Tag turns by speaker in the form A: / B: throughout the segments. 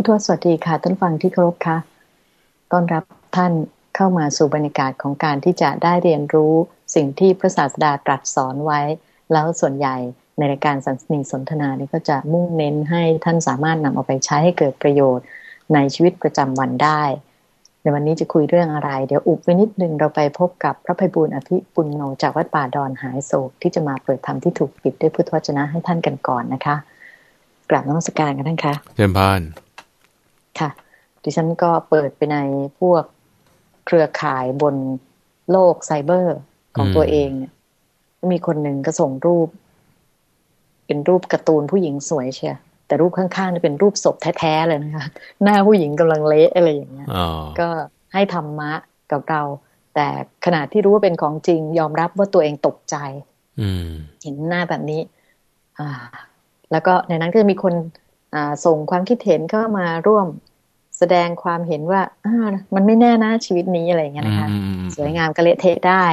A: ผู้ทวสวัสดีค่ะท่านฟังที่เคารพค่ะต้อนรับท่านเข้ามาสู่บรรยากาศของการที่จะได้เรียนรู้สิ่งที่พระศาสดาตรัสสอนไว้ แล้วส่วนใหญ่ในรายการสันสนีสนทนานี้ก็จะมุ่งเน้นให้ท่านสามารถนำเอาไปใช้ให้เกิดประโยชน์ในชีวิตประจำวันได้ ในวันนี้จะคุยเรื่องอะไร เดี๋ยวอุบไว้นิดนึงเราไปพบกับพระภัยบุญอภิปุณโญจากวัดป่าดอนหายโศกที่จะมาเปิดธรรมที่ถูกปิดด้วยพุทธวจนะให้ท่านกันก่อนนะคะกราบนมัสการกันท่านคะ
B: เจริญพาน
A: ค่ะ ดิฉันก็เปิดไปในพวกเครือข่ายบนโลกไซเบอร์ของตัวเองเนี่ยมีคนหนึ่งก็ส่งรูป เป็นรูปการ์ตูนผู้หญิงสวยเชียแต่รูปข้างๆนี่เป็นรูปศพแท้ๆเลยนะคะ หน้าผู้หญิงกำลังเละอะไรอย่างเงี้ยก็ให้ธรรมะกับเรา แต่ขณะที่รู้ว่าเป็นของจริง ยอมรับว่าตัวเองตกใจเห็นหน้าแบบนี้ อ่า แล้วก็ในนั้นก็จะมีคนส่งความคิดเห็นเข้ามาร่วม แสดงความเห็นว่าอ่ามันไม่แน่นะชีวิตนี้อะไรอย่างเงี้ยนะคะสวยงามก็เละเทะได้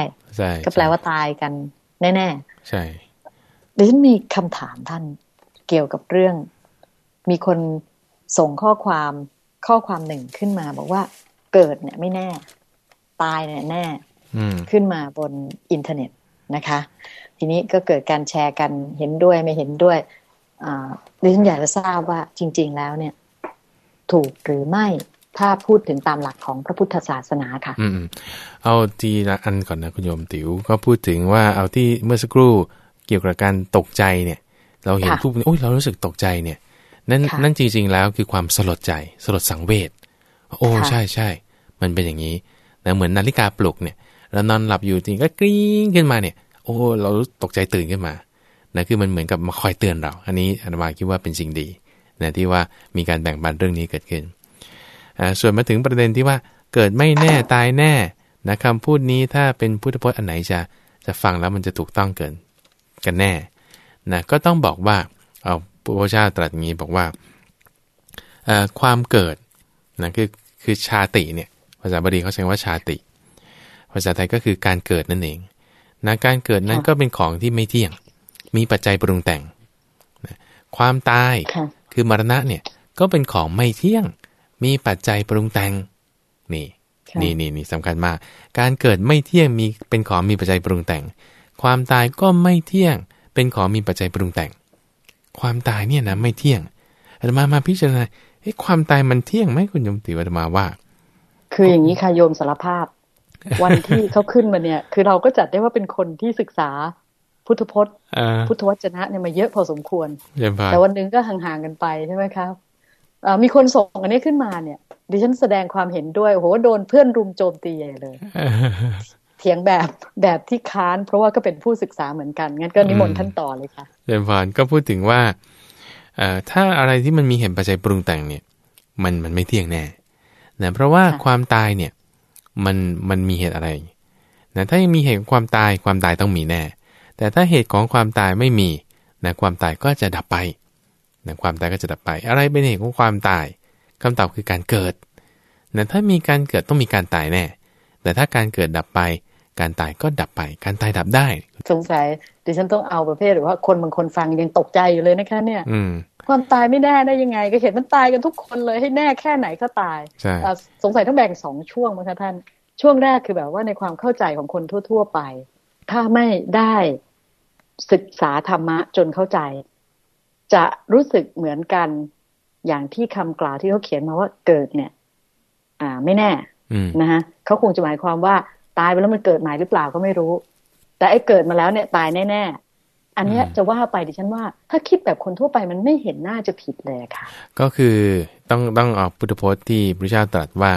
A: ก็แปลว่าตายกันแน่
B: ๆใช่
A: ดิฉันมีคำถามท่านเกี่ยวกับเรื่อง มีคนส่งข้อความข้อความหนึ่งขึ้นมา บอกว่าเกิดเนี่ยไม่แน่ ตายเนี่ยแน่ขึ้นมาบนอินเทอร์เน็ตนะคะ ทีนี้ก็เกิดการแชร์กันเห็นด้วยไม่เห็นด้วยดิฉันอยากจะทราบว่าจริง ๆ แล้วเนี่ย ถูกหรือไม่ ถ้าพูดถึงตามหลักของพระพุทธศาสนาค่ะ
B: อืมเอาทีละอันก่อนนะคุณโยมติ๋วก็พูดถึงว่าเอาที่เมื่อสักครู่เกี่ยวกับการตกใจเนี่ย เราเห็นผู้โอ้ยเรารู้สึกตกใจเนี่ยนั่นนั่นจริง ๆ แล้วคือความสลดใจสลดสังเวชโอ้ใช่ใช่มันเป็นอย่างนี้นะเหมือนนาฬิกาปลุกเนี่ยเรานอนหลับอยู่จริงก็กริ้งขึ้นมาเนี่ย โอ้เราตกใจตื่นขึ้นมานะคือมันเหมือนกับมาคอยเตือนเรา อันนี้อาตมาคิดว่าเป็นสิ่งดี นะที่ว่ามีการแบ่งปันเรื่องนี้เกิดขึ้นส่วนมาถึงประเด็นที่ว่าเกิดไม่แน่ตายแน่นะคำพูดนี้ถ้าเป็นพุทธพจน์อันไหนจะจะฟังแล้วมันจะถูกต้องเกินกันแน่นะก็ต้องบอกว่าเอาพระพุทธเจ้าตรัสอย่างนี้บอกว่าความเกิดนะคือคือชาติเนี่ยภาษาบาลีเขาใช้ว่าชาติ ภาษาไทยก็คือการเกิดนั่นเองนะการเกิดนั้นก็เป็นของที่ไม่เที่ยง มีปัจจัยปรุงแต่งนะความตาย คือมรณะเนี่ยก็เป็นของไม่เที่ยง มีปัจจัยปรุงแต่งนี่นี่นี่นี่สำคัญมาก การเกิดไม่เที่ยงมีเป็นของมีปัจจัยปรุงแต่ง ความตายก็ไม่เที่ยง เป็นของมีปัจจัยปรุงแต่ง ความตายเนี่ยนะไม่เที่ยงอาตมามาพิจารณาเฮ้ความตายมันเที่ยงไหมคุณโยมติวัตมาว่า
A: คืออย่างนี้ค่ะโยมสารภาพ วันที่เขาขึ้นมาเนี่ย คือเราก็จัดได้ว่าเป็นคนที่ศึกษา พุทธพจน์พุทธวจนะเนี่ยมาเยอะพอสมควร แต่วันนึงก็ห่างๆกันไปใช่ไหมครับมีคนส่งอันนี้ขึ้นมาเนี่ยดิฉันแสดงความเห็นด้วยโอ้โหโดนเพื่อนรุมโจมตีใหญ่เลยเถียงแบบแบบที่ค้าน เพราะว่าก็เป็นผู้ศึกษาเหมือนกัน งั้นก็นิมนต์ท่านต่อเลยค่ะ
B: เรียนผ่านก็พูดถึงว่าถ้าอะไรที่มันมีเหตุปัจจัยปรุงแต่งเนี่ย มันมันไม่เที่ยงแน่นะเพราะว่าความตายเนี่ยมันมันมีเหตุอะไรนะถ้ายังมีเหตุความตายความตายต้องมีแน่ แต่ถ้าเหตุของความตายไม่มีนะความตายก็จะดับไปนะความตายก็จะดับไป อะไรเป็นเหตุของความตายคำตอบคือการเกิดนะถ้ามีการเกิดต้องมีการตายแน่ แต่ถ้าการเกิดดับไป การตายก็ดับไป การตายดับได้
A: สงสัยดิฉันต้องเอาประเภทหรือว่าคนบางคนฟังยังตกใจอยู่เลยนะคะเนี่ยความตายไม่แน่ได้ยังไง ก็เห็นมันตายกันทุกคนเลยให้แน่แค่ไหนก็ตายสงสัยต้องแบ่งสองช่วงมั้งคะท่าน ช่วงแรกคือแบบว่าในความเข้าใจของคนทั่ว ๆ ไป ถ้าไม่ได้ ศึกษาธรรมะจนเข้าใจ จะรู้สึกเหมือนกันอย่างที่คำกล่าวที่เขาเขียนมาว่าเกิดเนี่ย อ่า ไม่แน่นะฮะเขาคงจะหมายความว่าตายไปแล้วมันเกิดใหม่หรือเปล่าก็ไม่รู้ แต่ไอ้เกิดมาแล้วเนี่ย ตายแน่ๆอันนี้จะว่าไปดิฉันว่า ถ้าคิดแบบคนทั่วไปมันไม่เห็นน่าจะผิดเลยค่ะ
B: ก็คือต้องต้องออกพุทธพจน์ที่พระเจ้าตรัสว่า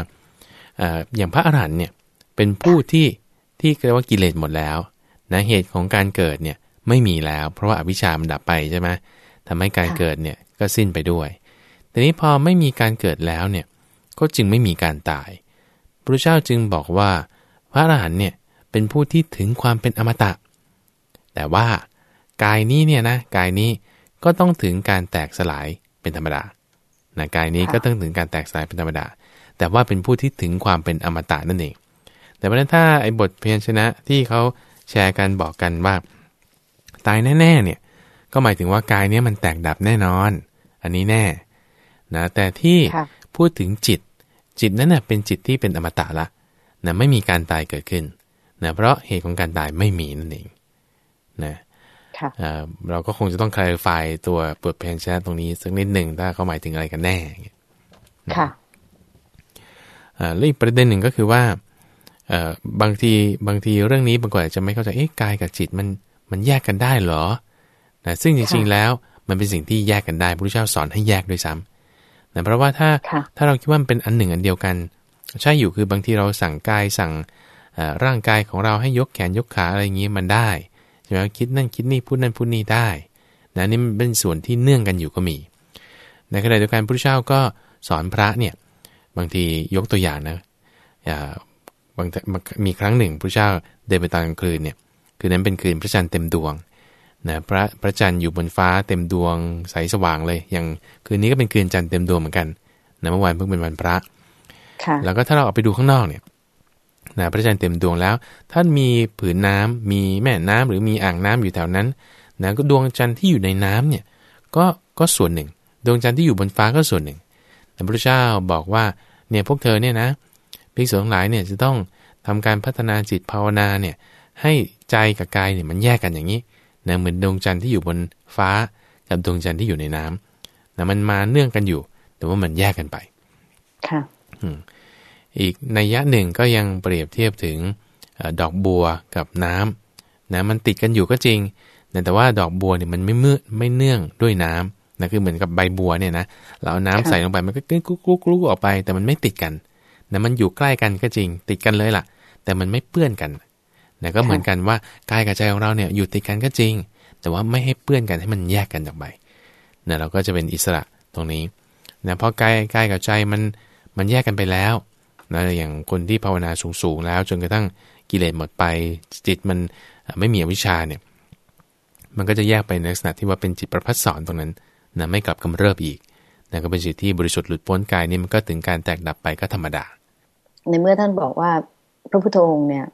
B: อย่างพระอรหันต์เนี่ย เป็นผู้ที่ที่เรียกว่ากิเลสหมดแล้วนะเหตุของการเกิดเนี่ย ไม่มีแล้ว เพราะว่าอวิชามันดับไปใช่ไหมทำให้การเกิดเนี่ยก็สิ้นไปด้วยแต่นี้พอไม่มีการเกิดแล้วเนี่ยก็จึงไม่มีการตายพระเจ้าจึงบอกว่า พระอรหันต์เนี่ยเป็นผู้ที่ถึงความเป็นอมตะ แต่ว่ากายนี้เนี่ยนะกายนี้ก็ต้องถึงการแตกสลายเป็นธรรมดานะกายนี้ก็ต้องถึงการแตกสลายเป็นธรรมดา แต่ว่าเป็นผู้ที่ถึงความเป็นอมตะนั่นเอง แต่เพราะนั้นถ้าไอ้บทเพียรชนะที่เขาแชร์กันบอกกันว่า ตายแน่ๆเนี่ยก็หมายถึงว่ากายเนี้ยมันแตกดับแน่นอน อันนี้แน่นะแต่ที่
A: ค่ะ
B: พูดถึงจิต จิตนั้นนะเป็นจิตที่เป็นอมตะละนะไม่มีการตายเกิดขึ้นนะเพราะเหตุของการตายไม่มีนั่นเองนะ
A: ค่ะ
B: เอ่อเราก็คงจะต้องคลายไฟตัวบทเพลงชนะตรงนี้สักนิดหนึ่งถ้าเขาหมายถึงอะไรกันแน่อย่างเงี้ย
A: ค่ะ
B: อ่าแล้วอีกประเด็นหนึ่งก็คือว่าเอ่อบางทีบางทีเรื่องนี้บางคนอาจจะไม่เข้าใจเอ๊ะกายกับจิตมัน มันแยกกันได้เหรอนะซึ่งจริงๆแล้วมันเป็นสิ่งที่แยกกันได้พระพุทธเจ้าสอนให้แยกด้วยซ้ำนะเพราะว่าถ้า
A: ค่ะ
B: ถ้าเราคิดว่ามันเป็นอันหนึ่งอันเดียวกัน ใช่อยู่คือบางทีเราสั่งกายสั่งเอ่อร่างกายของเราให้ยกแขนยกขาอะไรอย่างนี้มันได้ใช่ไหมคิดนั่นคิดนี่พูดนั่นพูดนี่ได้นะนี่มันเป็นส่วนที่เนื่องกันอยู่ก็มี ในขณะเดียวกันพระพุทธเจ้าก็สอนพระเนี่ยบางทียกตัวอย่างนะอ่าบางมีครั้งหนึ่งพระเจ้าเดินไปตอนกลางคืนเนี่ย คืนนั้นเป็นคืนพระจันทร์เต็มดวงนะพระพระจันทร์อยู่บนฟ้าเต็มดวงใสสว่างเลย อย่างคืนนี้ก็เป็นคืนจันทร์เต็มดวงเหมือนกันนะเมื่อวานเพิ่งเป็นวันพระ
A: ค่ะ
B: แล้วก็ถ้าเราออกไปดูข้างนอกเนี่ยนะพระจันทร์เต็มดวงแล้ว ท่านมีผืนน้ำมีแม่น้ำหรือมีอ่างน้ำอยู่แถวนั้นนะก็ดวงจันทร์ที่อยู่ในน้ำเนี่ยก็ก็ส่วนหนึ่ง ดวงจันทร์ที่อยู่บนฟ้าก็ส่วนหนึ่งแต่พระเจ้าบอกว่าเนี่ยพวกเธอเนี่ยนะภิกษุทั้งหลายเนี่ยจะต้องทำการพัฒนาจิตภาวนาเนี่ย ให้ใจกับกายเนี่ยมันแยกกันอย่างนี้นะเหมือนดวงจันทร์ที่อยู่บนฟ้ากับดวงจันทร์ที่อยู่ในน้ำนะมันมาเนื่องกันอยู่ แต่ว่ามันแยกกันไป
A: ค่ะ
B: อีกนัยยะหนึ่งก็ยังเปรียบเทียบถึงเออดอกบัวกับน้ำนะมันติดกันอยู่ก็จริงนะแต่ว่าดอกบัวเนี่ยมันไม่เมื่อไม่เนื่องด้วยน้ำนะคือเหมือนกับใบบัวเนี่ยนะเราเอาน้ำ
A: ค่ะ
B: ใส่ลงไปมันก็กรุ๊กกรุ๊กกรุ๊กออกไป แต่มันไม่ติดกันนะมันอยู่ใกล้กันก็จริง ติดกันเลยล่ะ แต่มันไม่เปื้อนกัน นะก็เหมือนกันว่ากายกับใจของเราเนี่ยอยู่ติดกันก็จริง แต่ว่าไม่ให้เปื้อนกันให้มันแยกกันออกไปนะเราก็จะเป็นอิสระตรงนี้นะเพราะกายกายกับใจมันมันแยกกันไปแล้วนะอย่างคนที่ภาวนาสูงๆแล้วจนกระทั่งกิเลสหมดไปจิตมันเอ่อไม่มีอวิชชาเนี่ยมันก็จะแยกไปในลักษณะที่ว่าเป็นจิตประพัดสอนตรงนั้นนะไม่กลับกำเริบอีกนะก็เป็นจิตที่บริสุทธิ์หลุดพ้นกายนี่มันก็ถึงการแตกดับไปก็ธรรมดา
A: ในเมื่อท่านบอกว่าพระพุทธองค์เนี่ย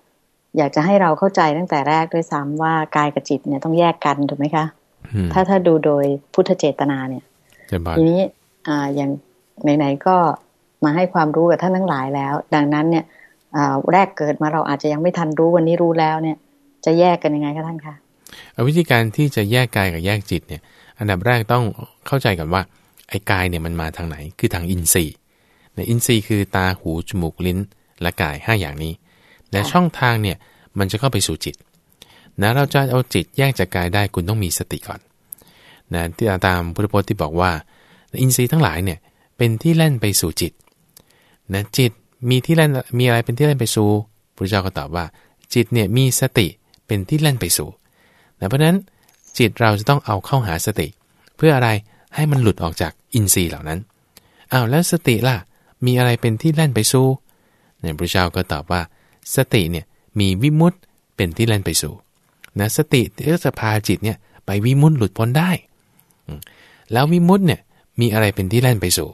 A: อยากจะให้เราเข้าใจตั้งแต่แรกด้วยซ้ำว่ากายกับจิตเนี่ยต้องแยกกันถูกไหมคะ
B: อืม
A: ถ้าถ้าดูโดยพุทธเจตนาเนี่ย
B: เจะบอล
A: ทีนี้อ่าอย่างไหนๆก็มาให้ความรู้กับท่านทั้งหลายแล้ว ดังนั้นเนี่ยอ่าแรกเกิดมาเราอาจจะยังไม่ทันรู้วันนี้รู้แล้วเนี่ย จะแยกกันยังไงคะท่านคะ
B: เอาวิธีการที่จะแยกกายกับแยกจิตเนี่ย อันดับแรกต้องเข้าใจก่อนว่าไอ้กายเนี่ยมันมาทางไหน คือทางอินทรีย์ในอินทรีย์คือตาหูจมูกลิ้นและกายห้าอย่างนี้ และช่องทางเนี่ยมันจะเข้าไปสู่จิตนะเราจะเอาจิตแยกจากกายได้คุณต้องมีสติก่อนนะที่ตามพุทธพจน์ที่บอกว่า อินทรีย์ทั้งหลายเนี่ยเป็นที่แล่นไปสู่จิตนะจิตมีที่แล่นมีอะไรเป็นที่แล่นไปสู่พระเจ้าก็ตอบว่า จิตเนี่ยมีสติเป็นที่แล่นไปสู่นะเพราะฉะนั้นจิตเราจะต้องเอาเข้าหาสติ เพื่ออะไรให้มันหลุดออกจากอินทรีย์เหล่านั้นอ้าวแล้วสติล่ะมีอะไรเป็นที่แล่นไปสู่เนี่ยพระเจ้าก็ตอบว่า สติเนี่ยมีวิมุตติเป็นที่แล่นไปสู่นะสติก็จะพาจิตเนี่ยไปวิมุตติหลุดพ้นได้ แล้ววิมุตติเนี่ยมีอะไรเป็นที่แล่นไปสู่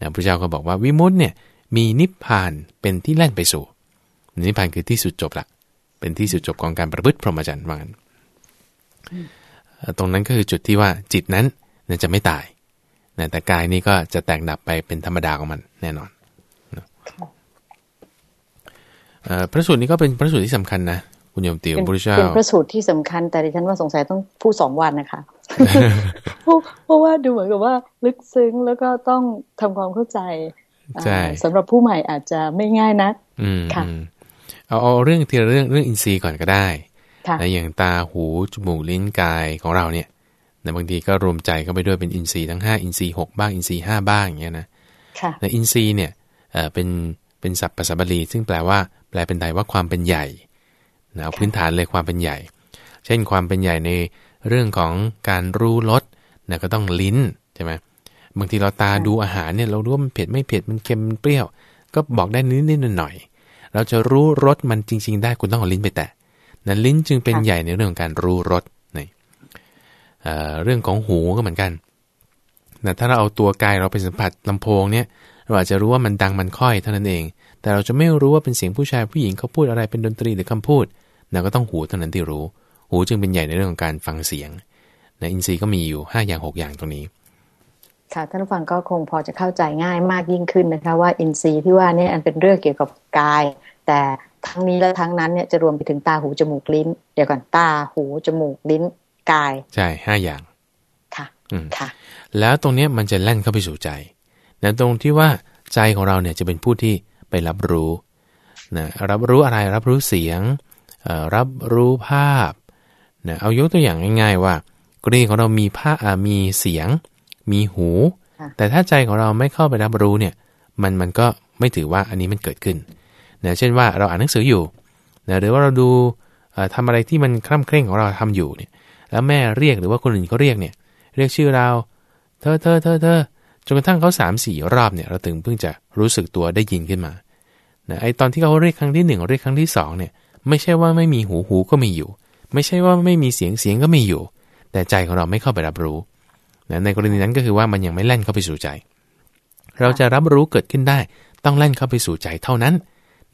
B: นะพระเจ้าก็บอกว่าวิมุตติเนี่ยมีนิพพานเป็นที่แล่นไปสู่ นิพพานคือที่สุดจบละเป็นที่สุดจบของการประพฤติพรหมจรรย์ว่างั้นตรงนั้นก็คือจุดที่ว่าจิตนั้นจะไม่ตาย แต่กายนี้ก็จะแตกดับไปเป็นธรรมดาของมันแน่นอน พระสูตรนี้ก็เป็นพระสูตรที่สำคัญนะคุณโยมติว
A: เป็น
B: พระพุทธเจ้า
A: เป็นพระสูตรที่สำคัญ แต่ดิฉันว่าสงสัยต้องพูดสองวันนะคะเพราะเพราะว่าดูเหมือนกับว่าลึกซึ้งแล้วก็ต้องทำความเข้าใจ
B: ใช่
A: อ่าสำหรับผู้ใหม่อาจจะไม่ง่ายนัก
B: อืม
A: ค่ะ
B: อืมเอาเอาเรื่องทีละเรื่องเรื่องอินทรีย์ก่อนก็ได้
A: ค่ะ
B: นะอย่างตาหูจมูกลิ้นกายของเราเนี่ยนะบางทีก็รวมใจเข้าไปด้วยเป็นอินทรีย์ทั้ง 5 อินทรีย์6บ้างอินทรีย์5บ้างอย่างเงี้ยนะ
A: ค่ะ
B: นะอินทรีย์เนี่ยเอ่อเป็นเป็นศัพท์ภาษาบาลีซึ่งแปลว่า แปลเป็นไทยว่าความเป็นใหญ่นะเอาพื้นฐานเลยความเป็นใหญ่ เช่นความเป็นใหญ่ในเรื่องของการรู้รสนะก็ต้องลิ้นใช่ไหมบางทีเราตาดูอาหารเนี่ยเรารู้ว่ามันเผ็ดไม่เผ็ดมันเค็มมันเปรี้ยว ก็บอกได้นิดๆหน่อยๆเราจะรู้รสมันจริง ๆ ได้คุณต้องเอาลิ้นไปแตะนะลิ้นจึงเป็นใหญ่ในเรื่องของการรู้รสนี่เเรื่องของหูก็เหมือนกันนะถ้าเราเอาตัวกายเราไปสัมผัสลำโพงเนี่ยเราอาจจะรู้ว่ามันดังมันค่อยเท่านั้นเอง แต่เราจะไม่รู้ว่าเป็นเสียงผู้ชายผู้หญิงเขาพูดอะไรเป็นดนตรีหรือคำพูดเราก็ต้องหูเท่านั้นที่รู้ หูจึงเป็นใหญ่ในเรื่องของการฟังเสียงนะอินทรีย์ก็มีอยู่ 5 อย่าง 6 อย่างตรงนี้
A: ค่ะท่านผู้ฟังก็คงพอจะเข้าใจง่ายมากยิ่งขึ้นนะคะ ว่าอินทรีย์ที่ว่านี่อันเป็นเรื่องเกี่ยวกับกาย แต่ทั้งนี้และทั้งนั้นเนี่ยจะรวมไปถึงตาหูจมูกลิ้น เดี๋ยวก่อนตาหูจมูกลิ้นกาย
B: ใช่ห้าอย่าง
A: ค่ะ
B: อืม
A: ค่ะ
B: แล้วตรงเนี้ยมันจะแล่นเข้าไปสู่ใจนะตรงที่ว่าใจของเราเนี่ยจะเป็นผู้ที่ ไปรับรู้นะรับรู้อะไรรับรู้เสียงเอ่อรับรู้ภาพนะเอายกตัวอย่างง่าย ๆ ว่ากรณีของเรามีภาพอ่ามีเสียง มีหู
A: ค่ะ
B: แต่ถ้าใจของเราไม่เข้าไปรับรู้เนี่ยมันมันก็ไม่ถือว่าอันนี้มันเกิดขึ้นนะเช่นว่าเราอ่านหนังสืออยู่นะหรือว่าเราดูเอ่อทำอะไรที่มันคล่ำเคร่งของเราทำอยู่เนี่ยแล้วแม่เรียกหรือว่าคนอื่นเขาเรียกเนี่ยเรียกชื่อเราเธอเธอเธอเธอจ นกระทั่งเขาสามสี่รอบเนี่ยเราถึงเพิ่งจะรู้สึกตัวได้ยินขึ้นมานะไอตอนที่เขาเรียกครั้งที่หนึ่งเรียกครั้งที่สองเนี่ยไม่ใช่ว่าไม่มีหูหูก็มีอยู่ ไม่ใช่ว่าไม่มีเสียงเสียงก็มีอยู่ แต่ใจของเราไม่เข้าไปรับรู้นะในกรณีนั้นก็คือว่ามันยังไม่แล่นเข้าไปสู่ใจ เราจะรับรู้เกิดขึ้นได้ ต้องแล่นเข้าไปสู่ใจเท่านั้น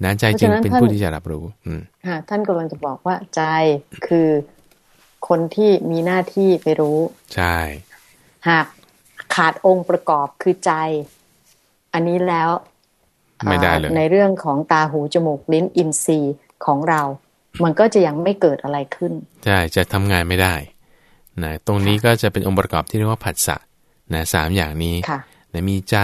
B: นะใจจึงเป็นผู้ที่จะรับรู้อืม
A: ค่ะท่านกำลังจะบอกว่าใจคือคนที่มีหน้าที่ไปรู้
B: ใช่
A: หาก ขาดองค์ประกอบคือใจ อันนี้แล้ว
B: ไม่ได้เลย
A: อ่าในเรื่องของตาหูจมูกลิ้นอินทรีย์ของเรา มันก็จะยังไม่เกิดอะไรขึ้น
B: ใช่จะทำงานไม่ได้นะตรงนี้ก็จะเป็นองค์ประกอบที่เรียกว่าผัสสะนะสามอย่างนี้
A: ค่ะ
B: นะมีใจ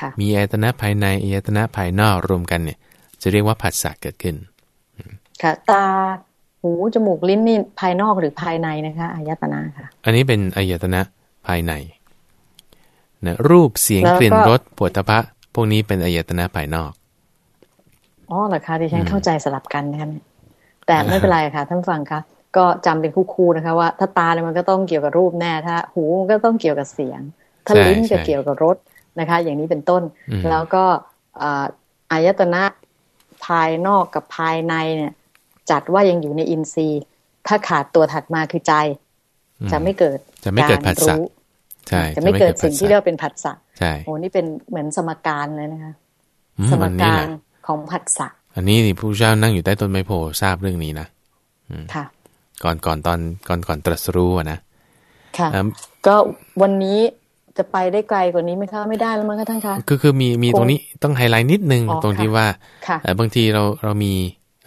A: ค่ะ
B: มีอายตนะภายในอายตนะภายนอกรวมกันเนี่ย จะเรียกว่าผัสสะเกิดขึ้น
A: ค่ะ ตาหูจมูกลิ้นนี่ภายนอกหรือภายในนะคะอายตนะค่ะ
B: อันนี้เป็นอายตนะภายใน นะรูปเสียง
A: แล้วก็
B: กลิ่นรสปวดตภะพวกนี้เป็นอายตนะภายนอก
A: อ๋อเหรอคะดิฉัน
B: อืม
A: เข้าใจสลับกันนะคะเนี่ยแต่ไม่เป็นไรค่ะท่านฟังคะก็จำเป็นคู่ๆนะคะ ว่าถ้าตาเนี่ยมันก็ต้องเกี่ยวกับรูปแน่ถ้า หูมันก็ต้องเกี่ยวกับเสียง ถ้า
B: ใช่
A: ลิ้น
B: ใช่
A: จะเกี่ยวกับรสนะคะ อย่างนี้เป็นต้น
B: อืม
A: แล้วก็อ่าอายตนะภายนอกกับภายในเนี่ย จัดว่ายังอยู่ในอินทรีย์ ถ้าขาดตัวถัดมาคือใจ
B: อืม
A: จะไม่เกิด
B: จะไม่เกิดผัสสะ
A: รู้
B: ใช่
A: จะไม่เกิดสิ่งที่เรียก
B: ผัสสะ
A: ว่าเป็นผัสสะ
B: ใช่
A: โอ้นี่เป็นเหมือนสมการเลยนะคะ
B: อื
A: สม
B: อันนี้
A: กา
B: แห
A: ร
B: ละ
A: ของผัสสะ
B: อันนี้นี่ผู้เจ้านั่งอยู่ใต้ต้นไม้โพทราบเรื่องนี้นะ
A: ค่ะ
B: ก่อนก่อนตอนก่อนก่อนตรัสรู้อะนะ
A: ค่ะ
B: อ่า
A: ก็วันนี้จะไปได้ไกลกว่านี้ไหมคะไม่ได้แล้วมั้งคะท่านคะ
B: คือคือมีมี
A: คง
B: ตรงนี้ต้องไฮไลท์นิดนึง
A: อ๋อ
B: ตรงที่
A: ค่ะ
B: ว่า
A: ค่ะ
B: เอ่อบางทีเราเรามี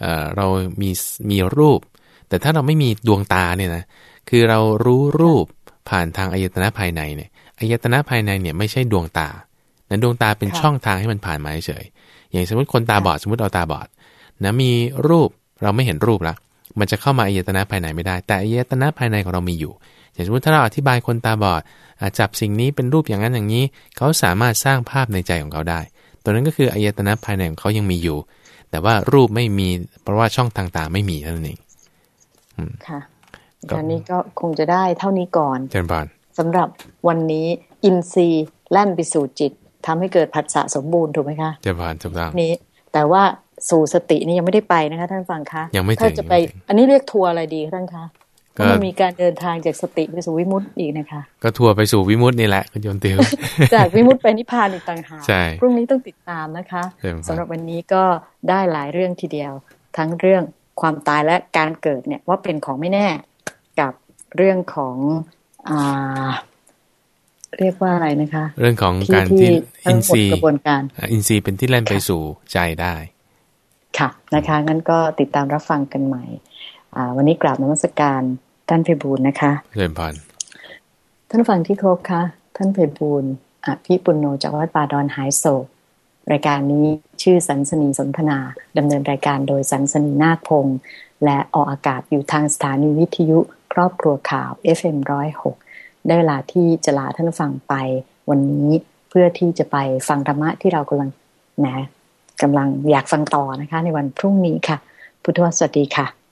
B: เอ่อเรามีมีรูป แต่ถ้าเราไม่มีดวงตาเนี่ยนะคือเรารู้รูป ผ่านทางอายตนะภายในเนี่ยอายตนะภายในเนี่ยไม่ใช่ดวงตานะดวงตาเป็น
A: ค่ะ
B: ช่องทางให้มันผ่านมาเฉยๆอย่างสมมติคนตาบอดสมมติเอาตาบอดนะมีรูปเราไม่เห็นรูปละมันจะเข้ามาอายตนะภายในไม่ได้ แต่อายตนะภายในของเรามีอยู่ อย่างสมมติถ้าเราอธิบายคนตาบอดอะจับสิ่งนี้เป็นรูปอย่างนั้นอย่างนี้ เขาสามารถสร้างภาพในใจของเขาได้ ตัวนั้นก็คืออายตนะภายในของเขายังมีอยู่ แต่ว่ารูปไม่มีเพราะว่าช่องทางตาไม่มีเท่านั้นเอง
A: ค่ะ
B: ก็
A: อันนี้ก็คงจะได้เท่านี้ก่อน
B: เจริญพร
A: สำหรับวันนี้อินทรีย์แล่นไปสู่จิตทำให้เกิดผัสสะสมบูรณ์ถูกไหมคะ
B: เจริญพรถูกต้อง
A: นี้ แต่ว่าสู่สตินี่ยังไม่ได้ไปนะคะ ท่านฟังคะ
B: ยังไม่ถึง
A: ถ้าจะไป
B: ยังไม่ถึง
A: อันนี้เรียกทัวร์อะไรดีคะท่านคะเพ
B: ก็
A: ราะมันมีการเดินทางจากสติไปสู่วิมุตติอีกนะคะ
B: ก็ทัวร์ไปสู่วิมุตตินี่แหละคุณโยมติว
A: จากวิมุตติไปนิพพานอีกต่างหาก
B: ใช่
A: พรุ่งนี้ต้องติดตามนะคะ
B: เจริญพร
A: สำหรับวันนี้ก็ได้หลายเรื่องทีเดียว ทั้งเรื่องความตายและการเกิดเนี่ยว่าเป็นของไม่แน่กับ เรื่องของอ่าเรียกว่าอะไรนะคะ
B: เรื่องของ
A: ที่
B: การ
A: ที่
B: ที่
A: ทั้
B: อิ
A: ง
B: น
A: หม
B: ท
A: ด
B: รีย์
A: กระบวนการ
B: อะอินทรีย์เป็นที่แล่นไป
A: ค่ะ
B: สู่ใจได้
A: ค่ะนะคะงั้นก็ติดตามรับฟังกันใหม่อ่าวันนี้กราบนมัสการท่านเพบูลย์นะคะ
B: เจริญพร
A: ท่านผู้ฟังที่เคารพคะท่านเพบูลย์อภิปุณโนจากวัดป่าดอนหายโศก รายการนี้ชื่อสันสนีสนทนาดำเนินรายการโดยสันสนีนาคพงษ์และออกอากาศอยู่ทางสถานีวิทยุ ครอบครัวข่าว FM106 ได้เวลาที่จะลาท่านฟังไปวันนี้เพื่อที่จะไปฟังธรรมะที่เรากำลังแหมกำลังอยากฟังต่อนะคะ ในวันพรุ่งนี้ค่ะ พุทธวสวัสดีค่ะ